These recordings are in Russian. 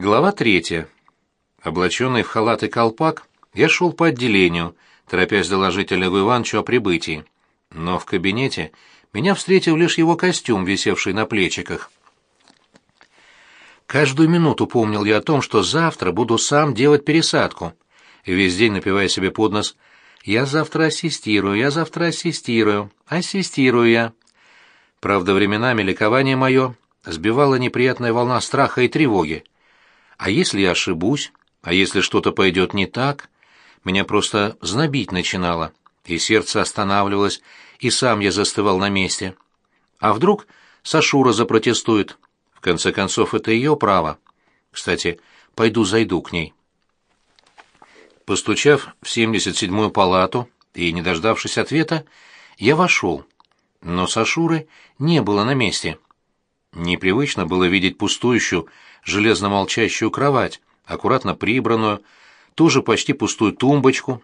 Глава третья. Облаченный в халат и колпак, я шел по отделению, торопясь доложить Олегу Ивановичу о прибытии. Но в кабинете меня встретил лишь его костюм, висевший на плечиках. Каждую минуту помнил я о том, что завтра буду сам делать пересадку, и весь день напивая себе под нос «Я завтра ассистирую, я завтра ассистирую, ассистирую я». Правда, временами ликование мое сбивала неприятная волна страха и тревоги. А если я ошибусь? А если что-то пойдет не так? Меня просто знобить начинало, и сердце останавливалось, и сам я застывал на месте. А вдруг Сашура запротестует? В конце концов, это ее право. Кстати, пойду зайду к ней. Постучав в 77-ю палату и не дождавшись ответа, я вошел. Но Сашуры не было на месте. Непривычно было видеть пустующую, железно-молчащую кровать, аккуратно прибранную, тоже почти пустую тумбочку.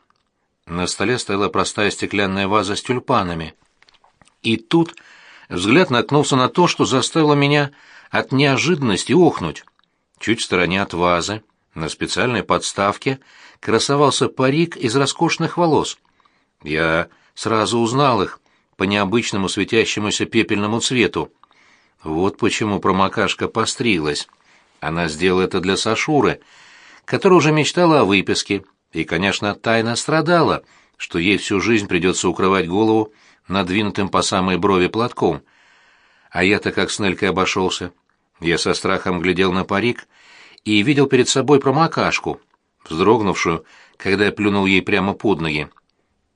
На столе стояла простая стеклянная ваза с тюльпанами. И тут взгляд наткнулся на то, что заставило меня от неожиданности охнуть. Чуть в стороне от вазы, на специальной подставке, красовался парик из роскошных волос. Я сразу узнал их по необычному светящемуся пепельному цвету. Вот почему промокашка постриглась. Она сделала это для Сашуры, которая уже мечтала о выписке, и, конечно, тайно страдала, что ей всю жизнь придется укрывать голову надвинутым по самой брови платком. А я-то как с Нелькой обошелся. Я со страхом глядел на парик и видел перед собой промокашку, вздрогнувшую, когда я плюнул ей прямо под ноги.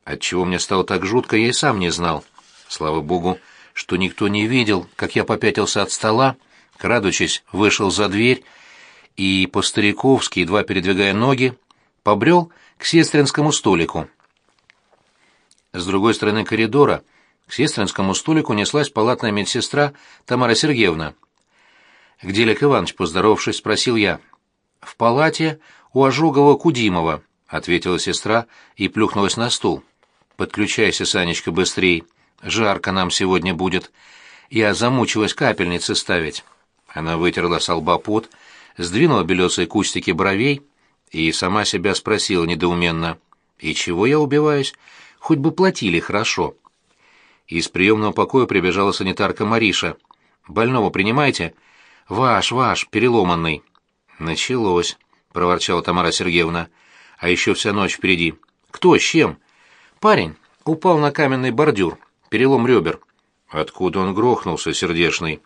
Отчего мне стало так жутко, я и сам не знал. Слава богу, что никто не видел, как я попятился от стола, крадучись, вышел за дверь и, по-стариковски, едва передвигая ноги, побрел к сестринскому столику. С другой стороны коридора к сестринскому столику неслась палатная медсестра Тамара Сергеевна. «Где Лек Иванович?» — поздоровавшись, спросил я. «В палате у Ожогова-Кудимова», — ответила сестра и плюхнулась на стул. «Подключайся, Санечка, быстрей. Жарко нам сегодня будет. Я замучилась капельницы ставить». Она вытерла с лба пот, сдвинула белесые кустики бровей и сама себя спросила недоуменно. «И чего я убиваюсь? Хоть бы платили хорошо». Из приемного покоя прибежала санитарка Мариша. «Больного принимайте?» «Ваш, ваш, переломанный». «Началось», — проворчала Тамара Сергеевна. «А еще вся ночь впереди. Кто, с чем?» «Парень упал на каменный бордюр. Перелом ребер». «Откуда он грохнулся, сердешный?»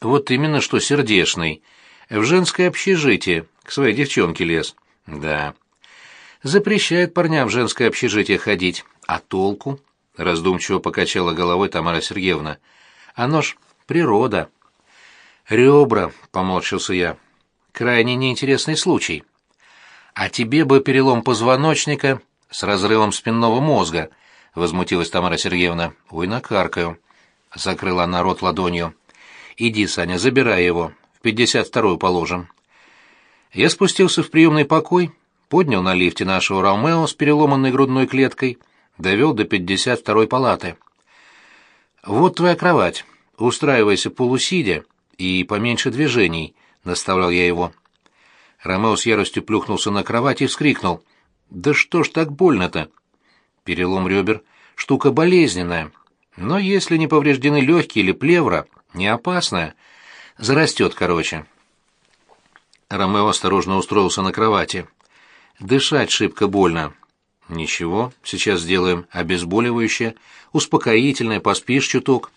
Вот именно что сердешный. В женское общежитие, к своей девчонке лез. Да. Запрещает парням в женское общежитие ходить. А толку? Раздумчиво покачала головой Тамара Сергеевна. Оно ж природа. Ребра, поморщился я. Крайне неинтересный случай. А тебе бы перелом позвоночника с разрывом спинного мозга, возмутилась Тамара Сергеевна. Ой, накаркаю. Закрыла она рот ладонью. Иди, Саня, забирай его. В пятьдесят вторую положим. Я спустился в приемный покой, поднял на лифте нашего Ромео с переломанной грудной клеткой, довел до пятьдесят второй палаты. «Вот твоя кровать. Устраивайся полусидя и поменьше движений», — наставлял я его. Ромео с яростью плюхнулся на кровать и вскрикнул. «Да что ж так больно-то?» Перелом ребер — штука болезненная. Но если не повреждены легкие или плевра, не опасная. Зарастет, короче. Ромео осторожно устроился на кровати. Дышать шибко больно. Ничего, сейчас сделаем обезболивающее, успокоительное, поспишь чуток.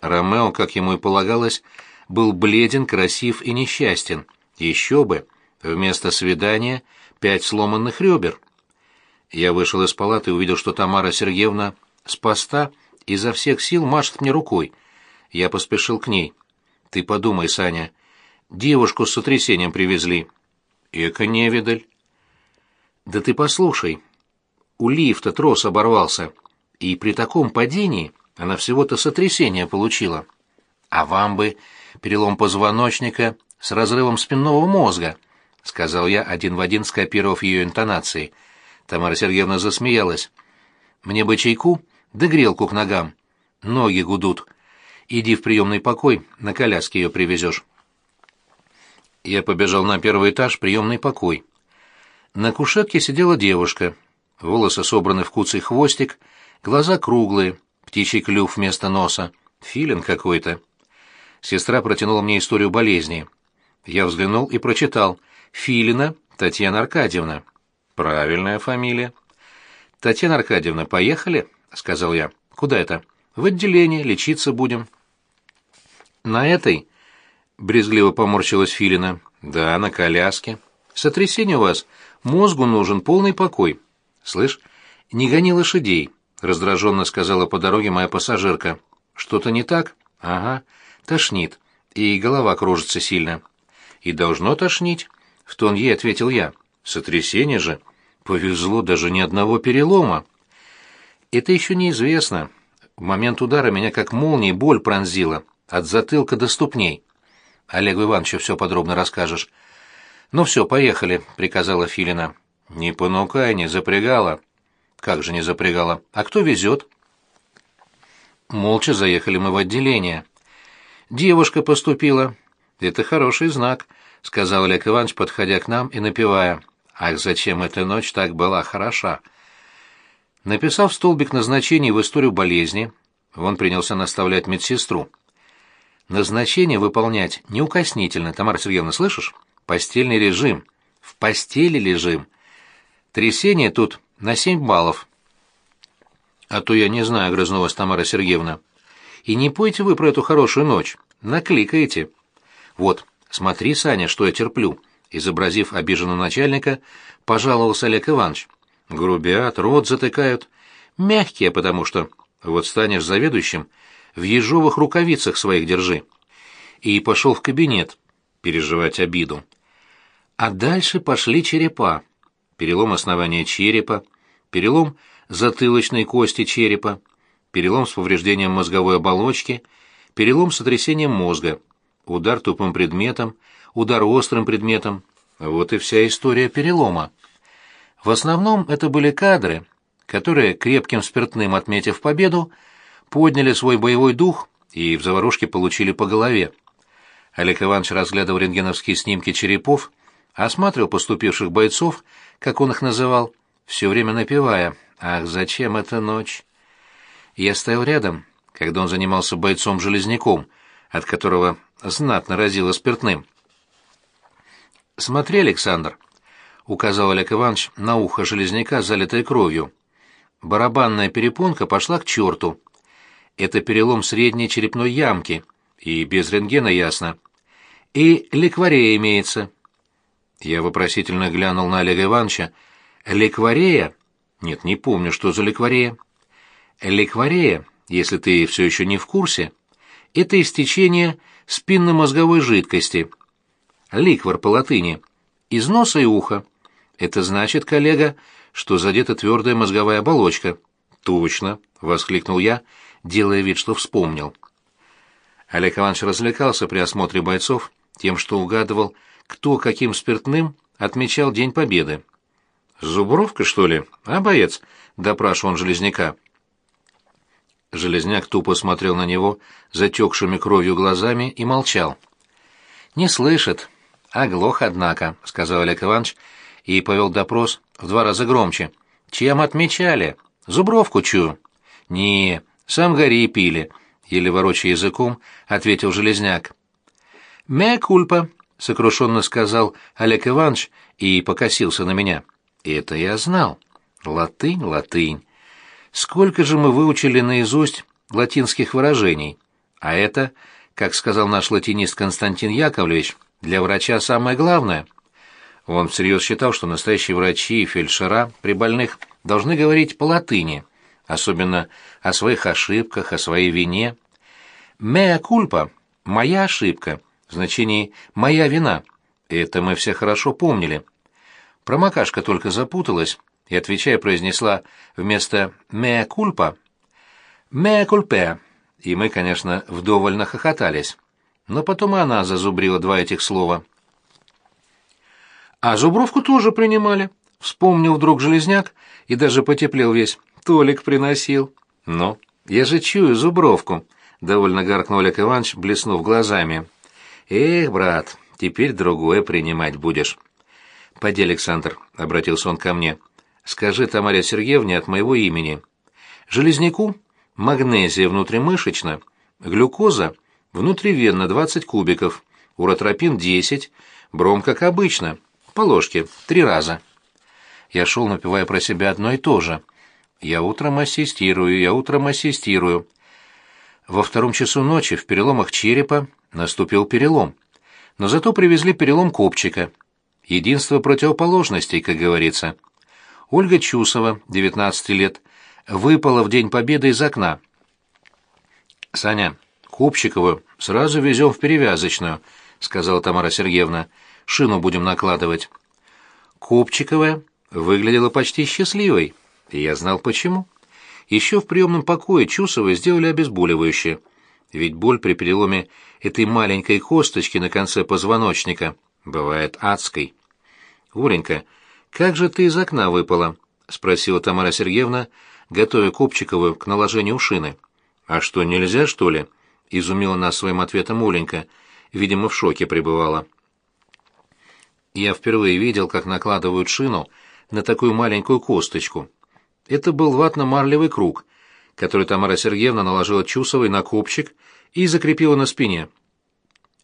Ромео, как ему и полагалось, был бледен, красив и несчастен. Еще бы, вместо свидания пять сломанных ребер. Я вышел из палаты и увидел, что Тамара Сергеевна с поста изо всех сил машет мне рукой — я поспешил к ней. «Ты подумай, Саня. Девушку с сотрясением привезли». «Эка невидаль». «Да ты послушай. У лифта трос оборвался, и при таком падении она всего-то сотрясение получила. А вам бы перелом позвоночника с разрывом спинного мозга», — сказал я, один в один скопировав ее интонации. Тамара Сергеевна засмеялась. «Мне бы чайку, да грелку к ногам. Ноги гудут. Иди в приемный покой, на коляске ее привезешь. Я побежал на первый этаж, приемный покой. На кушетке сидела девушка. Волосы собраны в куцый хвостик, глаза круглые, птичий клюв вместо носа, филин какой-то. Сестра протянула мне историю болезни. Я взглянул и прочитал. Филина Татьяна Аркадьевна. Правильная фамилия. Татьяна Аркадьевна, поехали? сказал я. Куда это? В отделение, лечиться будем. На этой брезгливо поморщилась Филина. Да, на коляске. Сотрясение у вас. Мозгу нужен полный покой. Слышь, не гони лошадей, раздраженно сказала по дороге моя пассажирка. Что-то не так? Ага, тошнит. И голова кружится сильно. И должно тошнить, в тон ей ответил я. Сотрясение же. Повезло даже ни одного перелома. Это еще неизвестно. В момент удара меня как молнией боль пронзила, от затылка до ступней. Олегу Ивановичу все подробно расскажешь. «Ну все, поехали», — приказала Филина. «Не понукай, не запрягала». «Как же не запрягала? А кто везет?» Молча заехали мы в отделение. «Девушка поступила». «Это хороший знак», — сказал Олег Иванович, подходя к нам и напевая. «Ах, зачем эта ночь так была хороша?» Написав столбик назначений в историю болезни, он принялся наставлять медсестру. Назначение выполнять неукоснительно, Тамара Сергеевна, слышишь? Постельный режим. В постели лежим. Трясение тут на семь баллов. А то я не знаю, грызнулась Тамара Сергеевна. И не пойте вы про эту хорошую ночь. Накликаете. Вот, смотри, Саня, что я терплю. Изобразив обиженного начальника, пожаловался Олег Иванович. Грубят, рот затыкают. Мягкие, потому что... Вот станешь заведующим, в ежовых рукавицах своих держи. И пошел в кабинет переживать обиду. А дальше пошли черепа. Перелом основания черепа, перелом затылочной кости черепа, перелом с повреждением мозговой оболочки, перелом с сотрясением мозга, удар тупым предметом, удар острым предметом. Вот и вся история перелома. В основном это были кадры, которые, крепким спиртным отметив победу, подняли свой боевой дух и в заварушке получили по голове. Олег Иванович разглядывал рентгеновские снимки черепов, осматривал поступивших бойцов, как он их называл, все время напевая «Ах, зачем эта ночь?». Я стоял рядом, когда он занимался бойцом-железняком, от которого знатно разило спиртным. «Смотри, Александр», — указал Олег Иванович на ухо железняка, залитое кровью. Барабанная перепонка пошла к черту. Это перелом средней черепной ямки, и без рентгена ясно. И ликварея имеется. Я вопросительно глянул на Олега Ивановича. Ликварея? Нет, не помню, что за ликварея. Ликварея, если ты все еще не в курсе, это истечение спинномозговой жидкости. Ликвор по латыни. Из носа и уха. Это значит, коллега, что задета твердая мозговая оболочка. Точно, воскликнул я делая вид, что вспомнил. Олег Иванович развлекался при осмотре бойцов тем, что угадывал, кто каким спиртным отмечал День Победы. «Зубровка, что ли? А, боец?» — допрашивал он Железняка. Железняк тупо смотрел на него затекшими кровью глазами и молчал. «Не слышит. Оглох, однако», — сказал Олег Иванович и повел допрос в два раза громче. «Чем отмечали? Зубровку чую». «Не, сам гори и пили, еле ворочая языком, ответил железняк. Мя кульпа, сокрушенно сказал Олег Иванович и покосился на меня. Это я знал. Латынь, латынь. Сколько же мы выучили наизусть латинских выражений? А это, как сказал наш латинист Константин Яковлевич, для врача самое главное. Он всерьез считал, что настоящие врачи и фельдшера при больных должны говорить по латыни – особенно о своих ошибках, о своей вине. «Меа кульпа» — «моя ошибка», в значении «моя вина». Это мы все хорошо помнили. Промокашка только запуталась и, отвечая, произнесла вместо «меа кульпа» «меа кульпе», и мы, конечно, вдоволь нахохотались. Но потом и она зазубрила два этих слова. А зубровку тоже принимали. Вспомнил вдруг железняк и даже потеплел весь. Толик приносил. Ну, я же чую зубровку, довольно гаркнул Олег Иванович, блеснув глазами. Эх, брат, теперь другое принимать будешь. Поди, Александр, — обратился он ко мне, — скажи Тамаре Сергеевне от моего имени. Железняку магнезия внутримышечно, глюкоза внутривенно 20 кубиков, уротропин 10, бром как обычно, по ложке, три раза. Я шел, напевая про себя одно и то же. Я утром ассистирую, я утром ассистирую. Во втором часу ночи в переломах черепа наступил перелом. Но зато привезли перелом копчика. Единство противоположностей, как говорится. Ольга Чусова, 19 лет, выпала в День Победы из окна. «Саня, Копчикову сразу везем в перевязочную», — сказала Тамара Сергеевна. «Шину будем накладывать». Копчиковая выглядела почти счастливой, и я знал почему. Еще в приемном покое Чусовой сделали обезболивающее, ведь боль при переломе этой маленькой косточки на конце позвоночника бывает адской. «Оленька, как же ты из окна выпала?» — спросила Тамара Сергеевна, готовя Копчикову к наложению шины. «А что, нельзя, что ли?» — изумила нас своим ответом Оленька. Видимо, в шоке пребывала. Я впервые видел, как накладывают шину на такую маленькую косточку. Это был ватно-марлевый круг, который Тамара Сергеевна наложила Чусовой на копчик и закрепила на спине.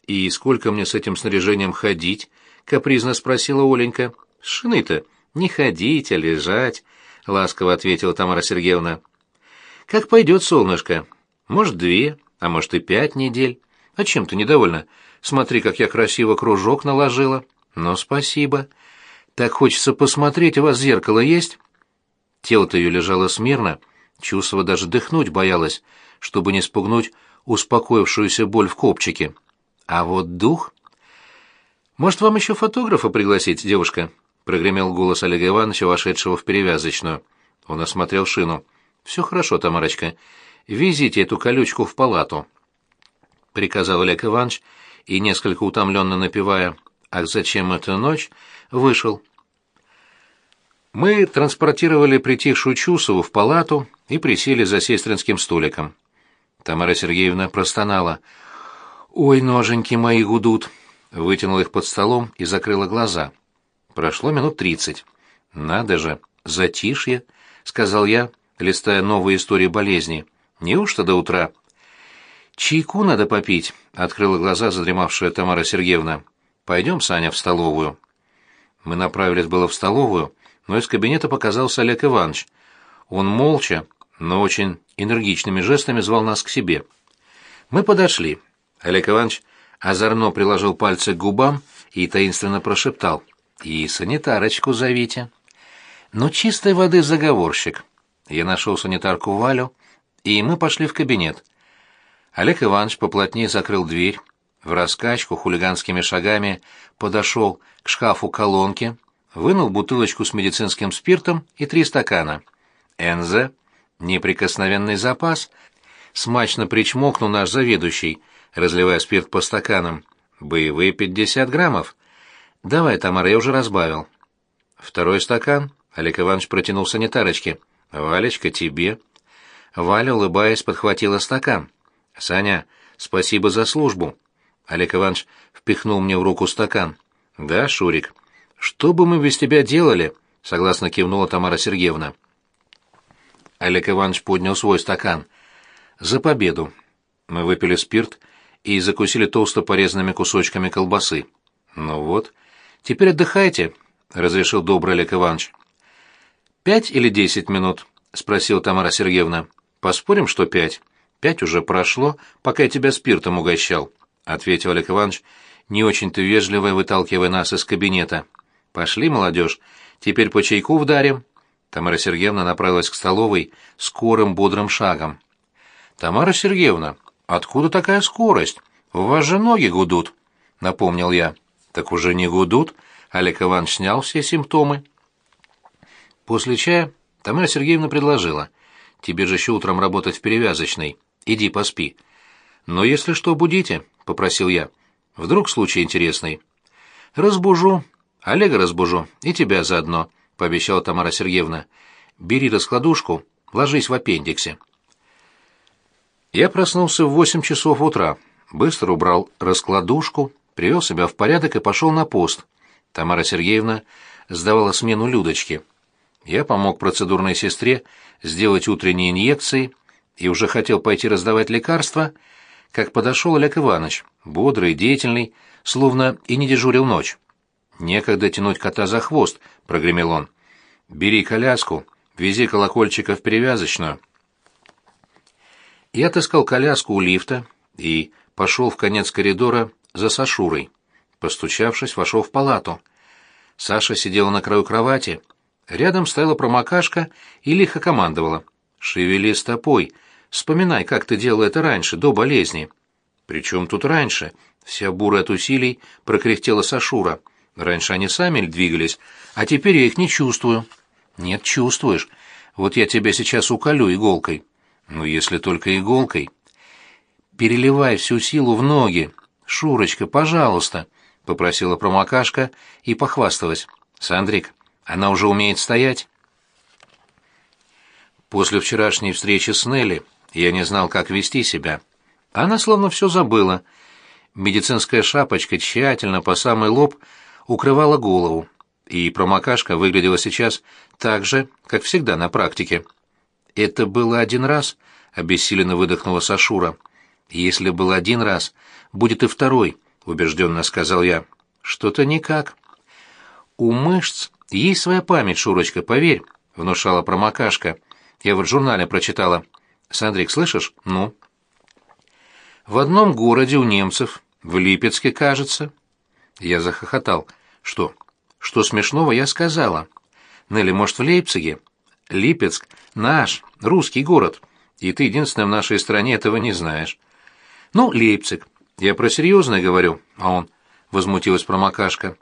«И сколько мне с этим снаряжением ходить?» — капризно спросила Оленька. «С шины-то не ходить, а лежать», — ласково ответила Тамара Сергеевна. «Как пойдет, солнышко. Может, две, а может и пять недель. А чем ты недовольна? Смотри, как я красиво кружок наложила. Ну, спасибо. Так хочется посмотреть, у вас зеркало есть?» Тело-то ее лежало смирно, чувство даже дыхнуть боялась, чтобы не спугнуть успокоившуюся боль в копчике. А вот дух... «Может, вам еще фотографа пригласить, девушка?» — прогремел голос Олега Ивановича, вошедшего в перевязочную. Он осмотрел шину. «Все хорошо, Тамарочка. Везите эту колючку в палату», — приказал Олег Иванович, и, несколько утомленно напевая «Ах, зачем эта ночь?», вышел. Мы транспортировали притихшую Чусову в палату и присели за сестринским столиком. Тамара Сергеевна простонала. «Ой, ноженьки мои гудут!» Вытянула их под столом и закрыла глаза. Прошло минут тридцать. «Надо же, затишье!» — сказал я, листая новые истории болезни. «Неужто до утра?» «Чайку надо попить», — открыла глаза задремавшая Тамара Сергеевна. «Пойдем, Саня, в столовую». Мы направились было в столовую, но из кабинета показался Олег Иванович. Он молча, но очень энергичными жестами звал нас к себе. Мы подошли. Олег Иванович озорно приложил пальцы к губам и таинственно прошептал. «И санитарочку зовите». «Ну, чистой воды заговорщик». Я нашел санитарку Валю, и мы пошли в кабинет. Олег Иванович поплотнее закрыл дверь, в раскачку хулиганскими шагами подошел к шкафу колонки, вынул бутылочку с медицинским спиртом и три стакана. «НЗ, неприкосновенный запас», — смачно причмокнул наш заведующий, разливая спирт по стаканам. «Боевые пятьдесят граммов». «Давай, Тамара, я уже разбавил». Второй стакан Олег Иванович протянул санитарочке. «Валечка, тебе». Валя, улыбаясь, подхватила стакан. «Саня, спасибо за службу». Олег Иванович впихнул мне в руку стакан. «Да, Шурик, «Что бы мы без тебя делали?» — согласно кивнула Тамара Сергеевна. Олег Иванович поднял свой стакан. «За победу!» Мы выпили спирт и закусили толсто порезанными кусочками колбасы. «Ну вот, теперь отдыхайте», — разрешил добрый Олег Иванович. «Пять или десять минут?» — спросила Тамара Сергеевна. «Поспорим, что пять? Пять уже прошло, пока я тебя спиртом угощал», — ответил Олег Иванович, не очень-то вежливо выталкивая нас из кабинета. «Пошли, молодежь, теперь по чайку вдарим». Тамара Сергеевна направилась к столовой скорым бодрым шагом. «Тамара Сергеевна, откуда такая скорость? У вас же ноги гудут», — напомнил я. «Так уже не гудут», — Олег Иванович снял все симптомы. После чая Тамара Сергеевна предложила. «Тебе же еще утром работать в перевязочной. Иди поспи». «Но если что, будите», — попросил я. «Вдруг случай интересный». «Разбужу», Олега разбужу, и тебя заодно», — пообещала Тамара Сергеевна. «Бери раскладушку, ложись в аппендиксе». Я проснулся в восемь часов утра, быстро убрал раскладушку, привел себя в порядок и пошел на пост. Тамара Сергеевна сдавала смену Людочке. Я помог процедурной сестре сделать утренние инъекции и уже хотел пойти раздавать лекарства, как подошел Олег Иванович, бодрый, деятельный, словно и не дежурил ночь. «Некогда тянуть кота за хвост», — прогремел он. «Бери коляску, вези колокольчика в перевязочную». Я отыскал коляску у лифта и пошел в конец коридора за Сашурой. Постучавшись, вошел в палату. Саша сидела на краю кровати. Рядом стояла промокашка и лихо командовала. «Шевели стопой. Вспоминай, как ты делал это раньше, до болезни». «При чем тут раньше?» Вся бура от усилий прокряхтела Сашура. «Раньше они сами двигались, а теперь я их не чувствую». «Нет, чувствуешь. Вот я тебя сейчас уколю иголкой». «Ну, если только иголкой». «Переливай всю силу в ноги. Шурочка, пожалуйста», — попросила промокашка и похвасталась. «Сандрик, она уже умеет стоять?» После вчерашней встречи с Нелли я не знал, как вести себя. Она словно все забыла. Медицинская шапочка тщательно по самый лоб укрывала голову, и промокашка выглядела сейчас так же, как всегда на практике. «Это было один раз», — обессиленно выдохнула Сашура. «Если был один раз, будет и второй», — убежденно сказал я. «Что-то никак». «У мышц есть своя память, Шурочка, поверь», — внушала промокашка. «Я вот в журнале прочитала. Сандрик, слышишь? Ну?» «В одном городе у немцев, в Липецке, кажется». Я захохотал. «Что? Что смешного я сказала?» «Нелли, может, в Лейпциге?» «Липецк — наш, русский город, и ты единственная в нашей стране этого не знаешь». «Ну, Лейпциг. Я про серьезное говорю, а он...» — возмутилась промокашка.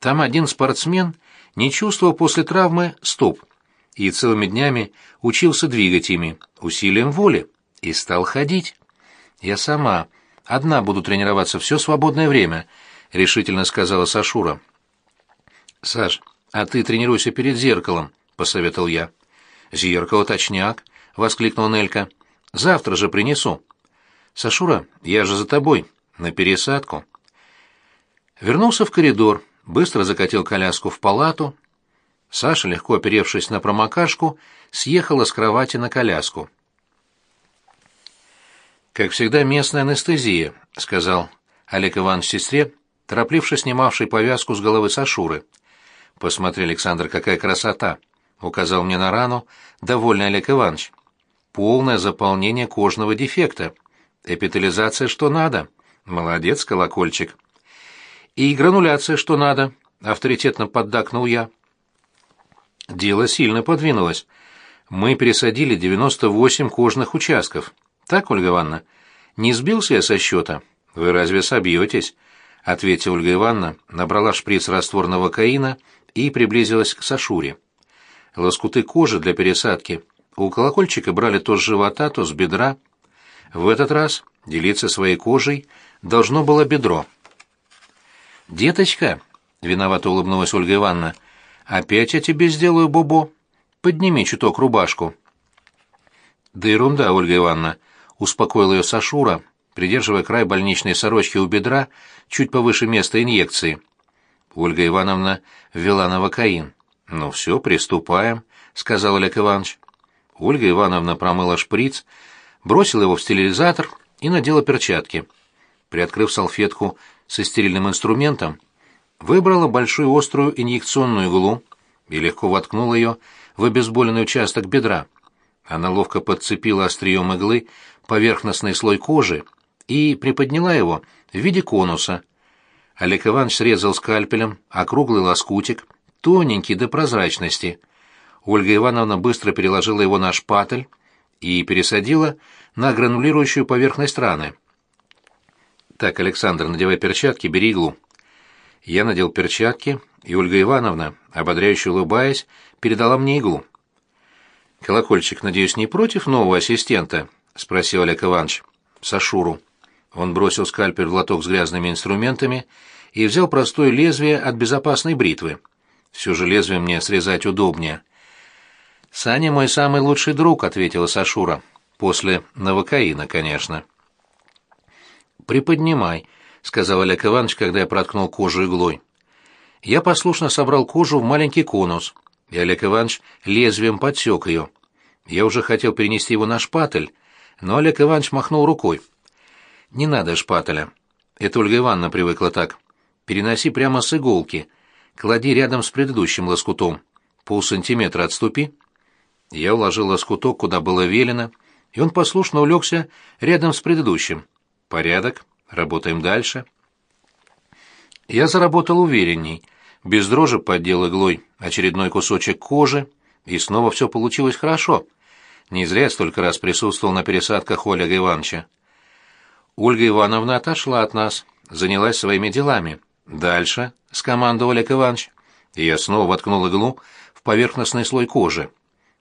«Там один спортсмен не чувствовал после травмы стоп и целыми днями учился двигать ими, усилием воли, и стал ходить. Я сама, одна буду тренироваться все свободное время», — решительно сказала Сашура. «Саш, а ты тренируйся перед зеркалом», — посоветовал я. «Зеркало точняк», — воскликнул Нелька. «Завтра же принесу». «Сашура, я же за тобой, на пересадку». Вернулся в коридор, быстро закатил коляску в палату. Саша, легко оперевшись на промокашку, съехала с кровати на коляску. «Как всегда, местная анестезия», — сказал Олег Иванович сестре, торопливше снимавший повязку с головы Сашуры. «Посмотри, Александр, какая красота!» — указал мне на рану, довольный Олег Иванович. «Полное заполнение кожного дефекта». Эпитализация что надо. Молодец, колокольчик. И грануляция что надо, авторитетно поддакнул я. Дело сильно подвинулось. Мы пересадили 98 кожных участков. Так, Ольга Ивановна? Не сбился я со счета? Вы разве собьетесь? Ответила Ольга Ивановна, набрала шприц растворного каина и приблизилась к Сашуре. Лоскуты кожи для пересадки у колокольчика брали то с живота, то с бедра, в этот раз делиться своей кожей должно было бедро. «Деточка», — виновато улыбнулась Ольга Ивановна, — «опять я тебе сделаю бобо. Подними чуток рубашку». «Да ерунда, Ольга Ивановна», — успокоил ее Сашура, придерживая край больничной сорочки у бедра чуть повыше места инъекции. Ольга Ивановна ввела новокаин. «Ну все, приступаем», — сказал Олег Иванович. Ольга Ивановна промыла шприц, бросила его в стерилизатор и надела перчатки. Приоткрыв салфетку со стерильным инструментом, выбрала большую острую инъекционную иглу и легко воткнула ее в обезболенный участок бедра. Она ловко подцепила острием иглы поверхностный слой кожи и приподняла его в виде конуса. Олег Иванович срезал скальпелем округлый лоскутик, тоненький до прозрачности. Ольга Ивановна быстро переложила его на шпатель, и пересадила на гранулирующую поверхность раны. «Так, Александр, надевай перчатки, бери иглу». Я надел перчатки, и Ольга Ивановна, ободряюще улыбаясь, передала мне иглу. «Колокольчик, надеюсь, не против нового ассистента?» — спросил Олег Иванович. «Сашуру». Он бросил скальпель в лоток с грязными инструментами и взял простое лезвие от безопасной бритвы. Все же лезвие мне срезать удобнее. «Саня мой самый лучший друг», — ответила Сашура. «После новокаина, конечно». «Приподнимай. — сказал Олег Иванович, когда я проткнул кожу иглой. Я послушно собрал кожу в маленький конус, и Олег Иванович лезвием подсек ее. Я уже хотел перенести его на шпатель, но Олег Иванович махнул рукой. «Не надо шпателя. Это Ольга Ивановна привыкла так. Переноси прямо с иголки. Клади рядом с предыдущим лоскутом. Полсантиметра отступи». Я уложил лоскуток, куда было велено, и он послушно улегся рядом с предыдущим. «Порядок. Работаем дальше». Я заработал уверенней. Без дрожи поддел иглой очередной кусочек кожи, и снова все получилось хорошо. Не зря я столько раз присутствовал на пересадках Олега Ивановича. Ольга Ивановна отошла от нас, занялась своими делами. «Дальше», — скомандовал Олег Иванович. И я снова воткнул иглу в поверхностный слой кожи.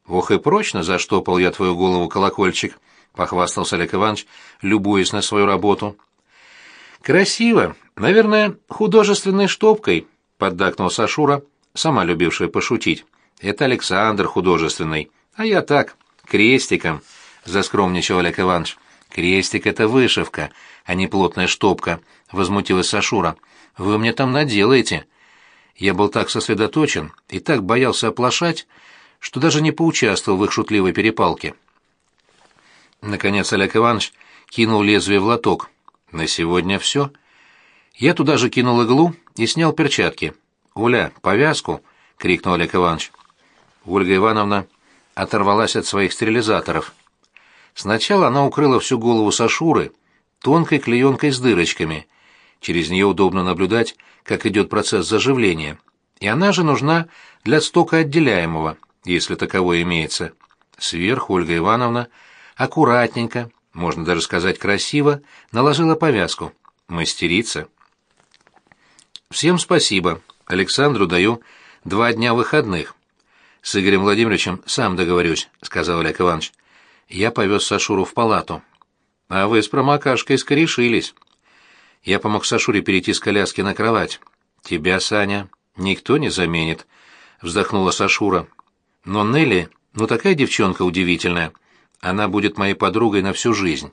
«Ох и прочно заштопал я твою голову, колокольчик», — похвастался Олег Иванович, любуясь на свою работу. «Красиво. Наверное, художественной штопкой», — поддакнул Сашура, сама любившая пошутить. «Это Александр художественный, а я так, крестиком», — заскромничал Олег Иванович. «Крестик — это вышивка, а не плотная штопка», — возмутилась Сашура. «Вы мне там наделаете». Я был так сосредоточен и так боялся оплошать, что даже не поучаствовал в их шутливой перепалке. Наконец Олег Иванович кинул лезвие в лоток. «На сегодня все». Я туда же кинул иглу и снял перчатки. «Оля, повязку!» — крикнул Олег Иванович. Ольга Ивановна оторвалась от своих стерилизаторов. Сначала она укрыла всю голову Сашуры тонкой клеенкой с дырочками. Через нее удобно наблюдать, как идет процесс заживления. И она же нужна для стока отделяемого, если таковое имеется. Сверху Ольга Ивановна аккуратненько, можно даже сказать красиво, наложила повязку. Мастерица. Всем спасибо. Александру даю два дня выходных. С Игорем Владимировичем сам договорюсь, сказал Олег Иванович. Я повез Сашуру в палату. А вы с промокашкой скорешились. Я помог Сашуре перейти с коляски на кровать. Тебя, Саня, никто не заменит, вздохнула Сашура. Но Нелли, ну такая девчонка удивительная. Она будет моей подругой на всю жизнь.